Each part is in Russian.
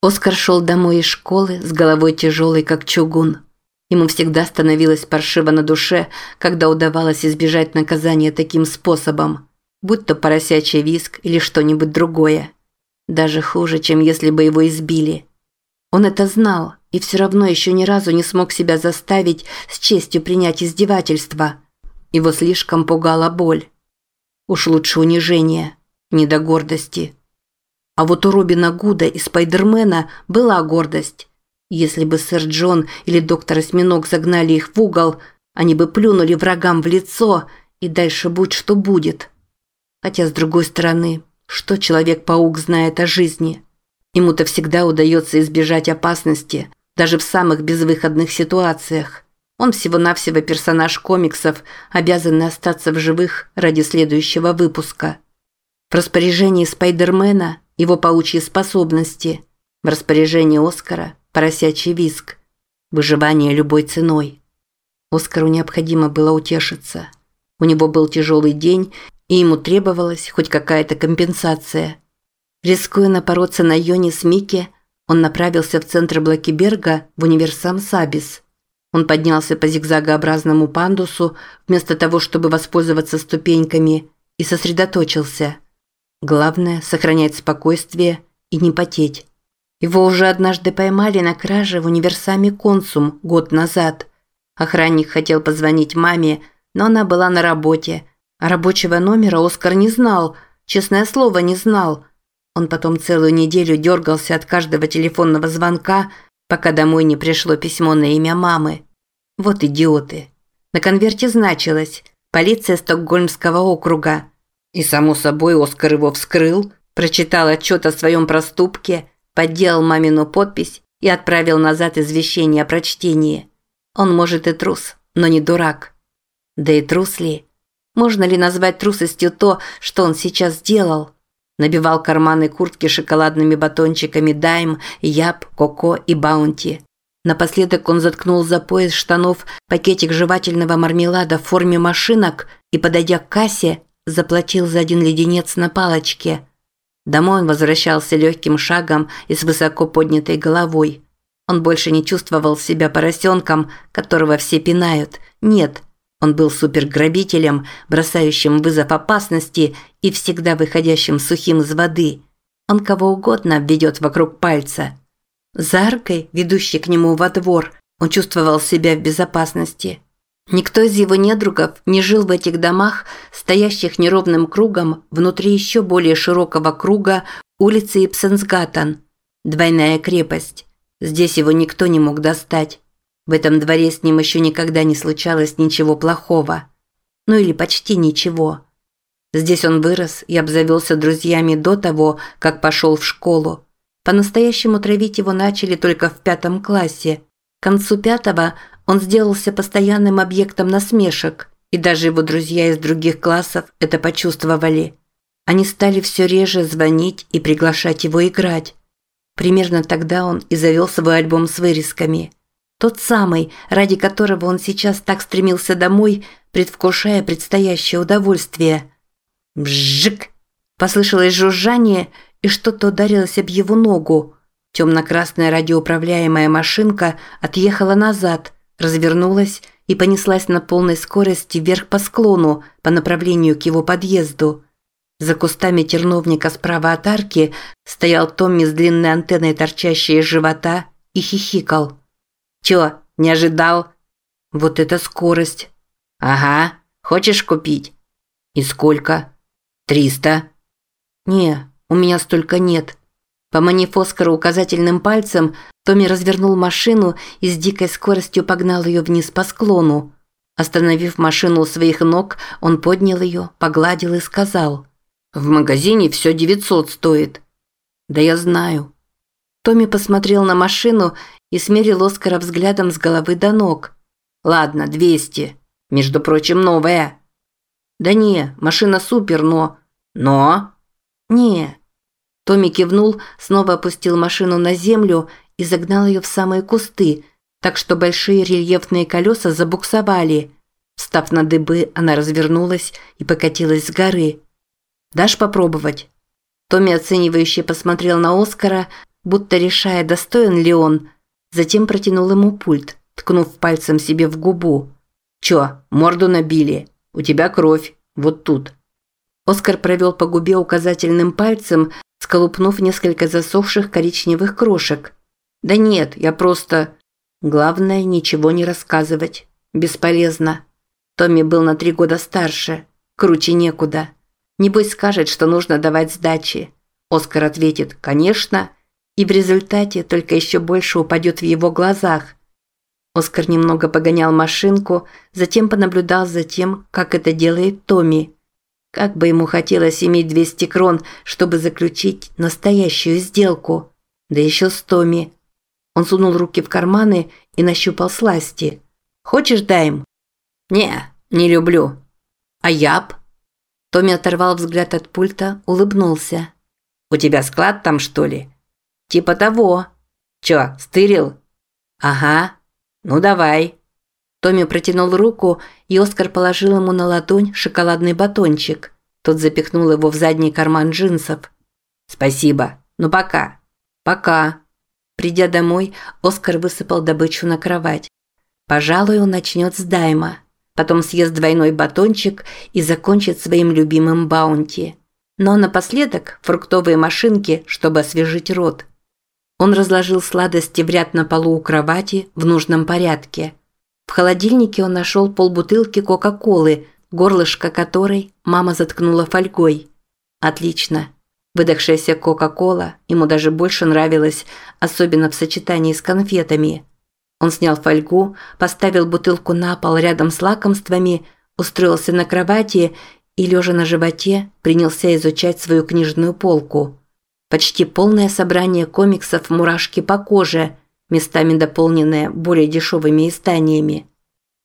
Оскар шел домой из школы с головой тяжелой, как чугун. Ему всегда становилось паршиво на душе, когда удавалось избежать наказания таким способом, будь то поросячий виск или что-нибудь другое. Даже хуже, чем если бы его избили. Он это знал и все равно еще ни разу не смог себя заставить с честью принять издевательство. Его слишком пугала боль. Уж лучше унижение, не до гордости. А вот у Робина Гуда и Спайдермена была гордость. Если бы сэр Джон или доктор Осьминог загнали их в угол, они бы плюнули врагам в лицо, и дальше будь что будет. Хотя, с другой стороны, что Человек-паук знает о жизни? Ему-то всегда удается избежать опасности, даже в самых безвыходных ситуациях. Он всего-навсего персонаж комиксов, обязанный остаться в живых ради следующего выпуска. В распоряжении Спайдермена его паучьи способности, в распоряжении Оскара поросячий виск, выживание любой ценой. Оскару необходимо было утешиться. У него был тяжелый день, и ему требовалась хоть какая-то компенсация. Рискуя напороться на Йони с Микки, он направился в центр Блэкиберга в универсам Сабис. Он поднялся по зигзагообразному пандусу вместо того, чтобы воспользоваться ступеньками, и сосредоточился – Главное – сохранять спокойствие и не потеть. Его уже однажды поймали на краже в универсаме «Консум» год назад. Охранник хотел позвонить маме, но она была на работе. А рабочего номера Оскар не знал, честное слово, не знал. Он потом целую неделю дергался от каждого телефонного звонка, пока домой не пришло письмо на имя мамы. Вот идиоты. На конверте значилось «Полиция Стокгольмского округа». И, само собой, Оскар его вскрыл, прочитал отчет о своем проступке, подделал мамину подпись и отправил назад извещение о прочтении. Он, может, и трус, но не дурак. Да и трус ли? Можно ли назвать трусостью то, что он сейчас сделал? Набивал карманы куртки шоколадными батончиками Дайм, Яб, Коко и Баунти. Напоследок он заткнул за пояс штанов пакетик жевательного мармелада в форме машинок и, подойдя к кассе, заплатил за один леденец на палочке. Домой он возвращался легким шагом и с высоко поднятой головой. Он больше не чувствовал себя поросенком, которого все пинают. Нет, он был суперграбителем, бросающим вызов опасности и всегда выходящим сухим из воды. Он кого угодно обведет вокруг пальца. За аркой, ведущей к нему во двор, он чувствовал себя в безопасности. Никто из его недругов не жил в этих домах, стоящих неровным кругом внутри еще более широкого круга улицы Ипсенсгаттен. Двойная крепость. Здесь его никто не мог достать. В этом дворе с ним еще никогда не случалось ничего плохого. Ну или почти ничего. Здесь он вырос и обзавелся друзьями до того, как пошел в школу. По-настоящему травить его начали только в пятом классе. К концу пятого он сделался постоянным объектом насмешек, и даже его друзья из других классов это почувствовали. Они стали все реже звонить и приглашать его играть. Примерно тогда он и завел свой альбом с вырезками. Тот самый, ради которого он сейчас так стремился домой, предвкушая предстоящее удовольствие. «Бжик!» Послышалось жужжание, и что-то ударилось об его ногу. Темно-красная радиоуправляемая машинка отъехала назад – развернулась и понеслась на полной скорости вверх по склону по направлению к его подъезду. За кустами терновника справа от арки стоял Томми с длинной антенной, торчащей из живота, и хихикал. «Чё, не ожидал?» «Вот это скорость!» «Ага, хочешь купить?» «И сколько?» «Триста». «Не, у меня столько нет. Поманив Оскара указательным пальцем, Томми развернул машину и с дикой скоростью погнал ее вниз по склону. Остановив машину у своих ног, он поднял ее, погладил и сказал. «В магазине все 900 стоит». «Да я знаю». Томми посмотрел на машину и смерил Оскара взглядом с головы до ног. «Ладно, 200. Между прочим, новая». «Да не, машина супер, но...» «Но?» «Не, Томми кивнул, снова опустил машину на землю и загнал ее в самые кусты, так что большие рельефные колеса забуксовали. Встав на дыбы, она развернулась и покатилась с горы. «Дашь попробовать?» Томми оценивающе посмотрел на Оскара, будто решая, достоин ли он. Затем протянул ему пульт, ткнув пальцем себе в губу. «Чё, морду набили? У тебя кровь. Вот тут». Оскар провел по губе указательным пальцем, сколупнув несколько засохших коричневых крошек. «Да нет, я просто...» «Главное, ничего не рассказывать. Бесполезно. Томми был на три года старше. Круче некуда. Небось скажет, что нужно давать сдачи. Оскар ответит «конечно», и в результате только еще больше упадет в его глазах. Оскар немного погонял машинку, затем понаблюдал за тем, как это делает Томми. Как бы ему хотелось иметь 200 крон, чтобы заключить настоящую сделку. Да еще с Томми. Он сунул руки в карманы и нащупал сласти. «Хочешь, дайм?» «Не, не люблю». «А яб?» Томми оторвал взгляд от пульта, улыбнулся. «У тебя склад там, что ли?» «Типа того». «Чё, стырил?» «Ага. Ну давай». Томми протянул руку, и Оскар положил ему на ладонь шоколадный батончик. Тот запихнул его в задний карман джинсов. «Спасибо. Ну пока». «Пока». Придя домой, Оскар высыпал добычу на кровать. Пожалуй, он начнет с дайма. Потом съест двойной батончик и закончит своим любимым баунти. Но напоследок фруктовые машинки, чтобы освежить рот. Он разложил сладости в ряд на полу у кровати в нужном порядке. В холодильнике он нашел полбутылки Кока-Колы, горлышко которой мама заткнула фольгой. Отлично. Выдохшаяся Кока-Кола ему даже больше нравилась, особенно в сочетании с конфетами. Он снял фольгу, поставил бутылку на пол рядом с лакомствами, устроился на кровати и, лежа на животе, принялся изучать свою книжную полку. Почти полное собрание комиксов «Мурашки по коже», местами дополненное более дешевыми изданиями.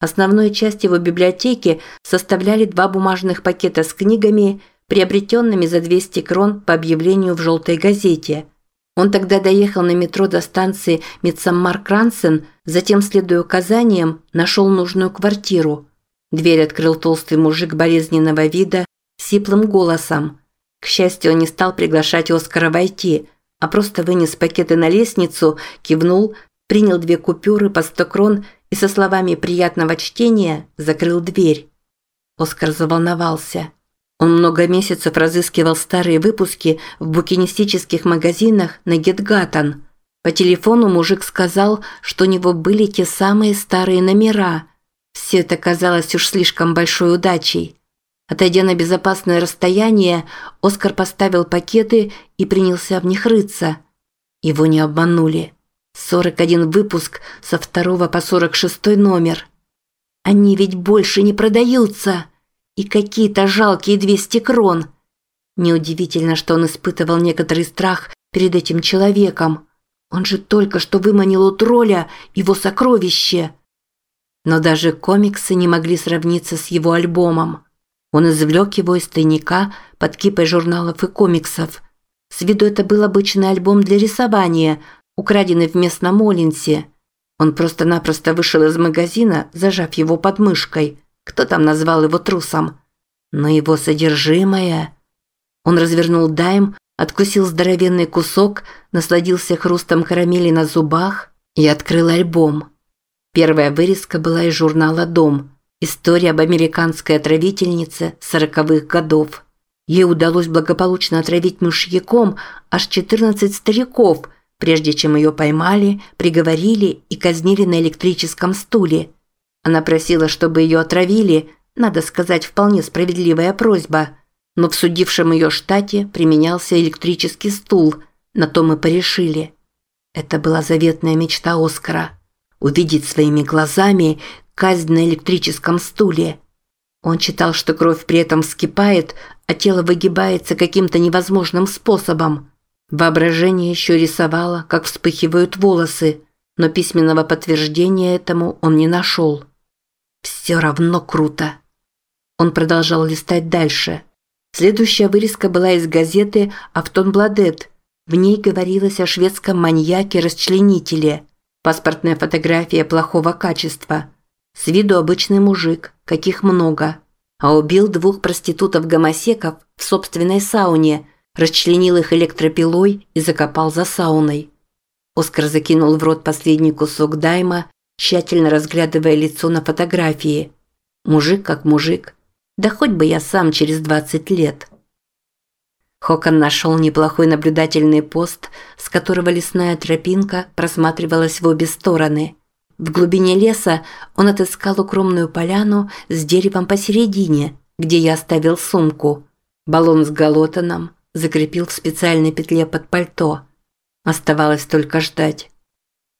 Основную часть его библиотеки составляли два бумажных пакета с книгами, приобретенными за 200 крон по объявлению в «желтой газете». Он тогда доехал на метро до станции Митсаммар-Крансен, затем, следуя указаниям, нашел нужную квартиру. Дверь открыл толстый мужик болезненного вида с сиплым голосом. К счастью, он не стал приглашать Оскара войти, а просто вынес пакеты на лестницу, кивнул, принял две купюры по 100 крон и со словами приятного чтения закрыл дверь. Оскар заволновался. Он много месяцев разыскивал старые выпуски в букинистических магазинах на Гетгатан. По телефону мужик сказал, что у него были те самые старые номера. Все это казалось уж слишком большой удачей. Отойдя на безопасное расстояние, Оскар поставил пакеты и принялся в них рыться. Его не обманули. 41 выпуск со второго по 46 номер. Они ведь больше не продаются. И какие-то жалкие 200 крон. Неудивительно, что он испытывал некоторый страх перед этим человеком. Он же только что выманил у тролля его сокровище. Но даже комиксы не могли сравниться с его альбомом. Он извлек его из тайника под кипой журналов и комиксов. С виду это был обычный альбом для рисования, украденный в местном Олинсе. Он просто-напросто вышел из магазина, зажав его под мышкой. Кто там назвал его трусом? Но его содержимое... Он развернул дайм, откусил здоровенный кусок, насладился хрустом карамели на зубах и открыл альбом. Первая вырезка была из журнала «Дом». История об американской отравительнице сороковых годов. Ей удалось благополучно отравить мышьяком аж 14 стариков, прежде чем ее поймали, приговорили и казнили на электрическом стуле. Она просила, чтобы ее отравили, надо сказать, вполне справедливая просьба. Но в судившем ее штате применялся электрический стул, на то мы порешили. Это была заветная мечта Оскара. Увидеть своими глазами, казнь на электрическом стуле. Он читал, что кровь при этом вскипает, а тело выгибается каким-то невозможным способом. Воображение еще рисовало, как вспыхивают волосы, но письменного подтверждения этому он не нашел. Все равно круто. Он продолжал листать дальше. Следующая вырезка была из газеты «Автон Бладет». В ней говорилось о шведском маньяке-расчленителе. Паспортная фотография плохого качества – с виду обычный мужик, каких много. А убил двух проститутов-гомосеков в собственной сауне, расчленил их электропилой и закопал за сауной. Оскар закинул в рот последний кусок дайма, тщательно разглядывая лицо на фотографии. Мужик как мужик. Да хоть бы я сам через 20 лет. Хокон нашел неплохой наблюдательный пост, с которого лесная тропинка просматривалась в обе стороны. В глубине леса он отыскал укромную поляну с деревом посередине, где я оставил сумку. Баллон с галотаном закрепил в специальной петле под пальто. Оставалось только ждать.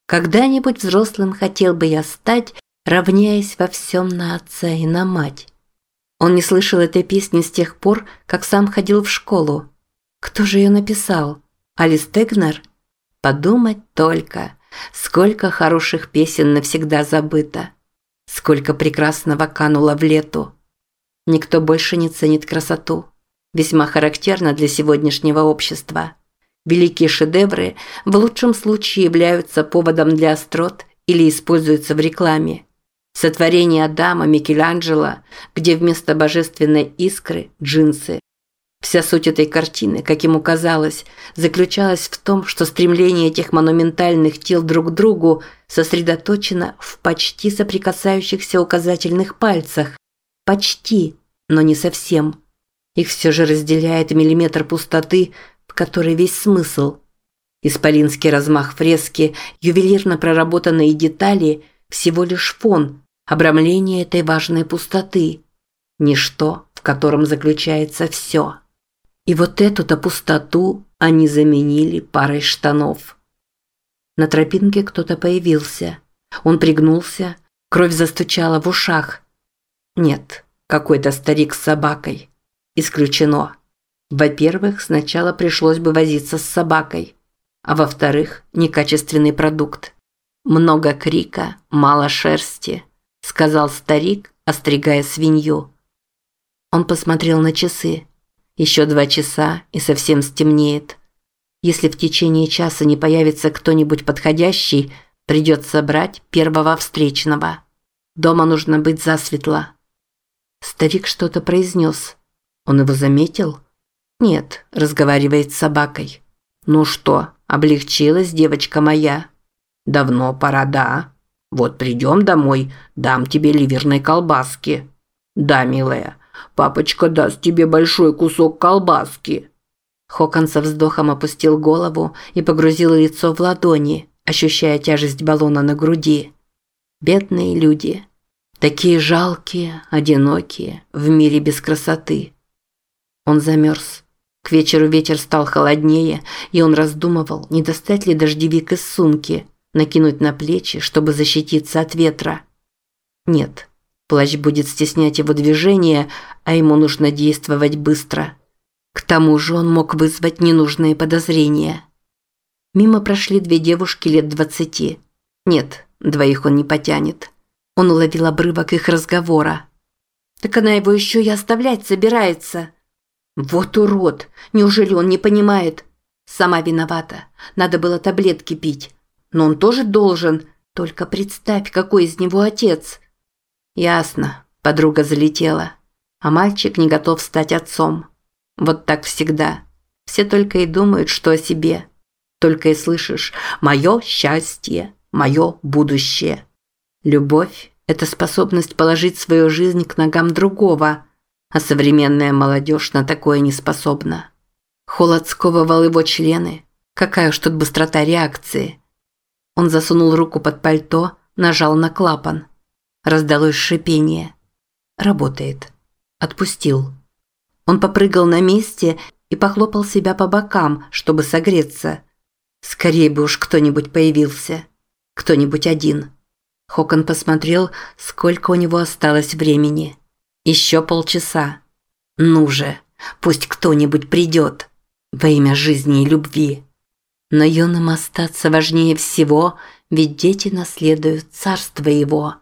Когда-нибудь взрослым хотел бы я стать, равняясь во всем на отца и на мать. Он не слышал этой песни с тех пор, как сам ходил в школу. Кто же ее написал? Алис Тегнер? Подумать только, сколько хороших песен навсегда забыто. Сколько прекрасного кануло в лету. Никто больше не ценит красоту. Весьма характерно для сегодняшнего общества. Великие шедевры в лучшем случае являются поводом для острот или используются в рекламе. Сотворение Адама Микеланджело, где вместо божественной искры – джинсы. Вся суть этой картины, как ему казалось, заключалась в том, что стремление этих монументальных тел друг к другу сосредоточено в почти соприкасающихся указательных пальцах. Почти, но не совсем. Их все же разделяет миллиметр пустоты, в которой весь смысл. Исполинский размах фрески, ювелирно проработанные детали – всего лишь фон, обрамление этой важной пустоты. Ничто, в котором заключается все. И вот эту-то пустоту они заменили парой штанов. На тропинке кто-то появился. Он пригнулся, кровь застучала в ушах. Нет, какой-то старик с собакой. Исключено. Во-первых, сначала пришлось бы возиться с собакой, а во-вторых, некачественный продукт. Много крика, мало шерсти, сказал старик, остригая свинью. Он посмотрел на часы. Еще два часа и совсем стемнеет. Если в течение часа не появится кто-нибудь подходящий, придется брать первого встречного. Дома нужно быть засветло. Старик что-то произнес. Он его заметил? Нет, разговаривает с собакой. Ну что, облегчилась девочка моя? Давно пора, да. Вот придем домой, дам тебе ливерной колбаски. Да, милая, папочка даст тебе большой кусок колбаски. Хокон со вздохом опустил голову и погрузил лицо в ладони, ощущая тяжесть баллона на груди. Бедные люди. Такие жалкие, одинокие, в мире без красоты. Он замерз. К вечеру ветер стал холоднее, и он раздумывал, не достать ли дождевик из сумки, накинуть на плечи, чтобы защититься от ветра. Нет, плащ будет стеснять его движение, а ему нужно действовать быстро. К тому же он мог вызвать ненужные подозрения. Мимо прошли две девушки лет двадцати. Нет, двоих он не потянет. Он уловил обрывок их разговора. «Так она его еще и оставлять собирается», вот урод! Неужели он не понимает? Сама виновата. Надо было таблетки пить. Но он тоже должен. Только представь, какой из него отец. Ясно. Подруга залетела. А мальчик не готов стать отцом. Вот так всегда. Все только и думают, что о себе. Только и слышишь «моё счастье», «моё будущее». Любовь – это способность положить свою жизнь к ногам другого – а современная молодежь на такое не способна. Холод сковывал его члены. Какая уж тут быстрота реакции. Он засунул руку под пальто, нажал на клапан. Раздалось шипение. Работает. Отпустил. Он попрыгал на месте и похлопал себя по бокам, чтобы согреться. Скорее бы уж кто-нибудь появился. Кто-нибудь один. Хокон посмотрел, сколько у него осталось времени. Еще полчаса. Ну же, пусть кто-нибудь придет. Во имя жизни и любви. Но юным остаться важнее всего, ведь дети наследуют царство его.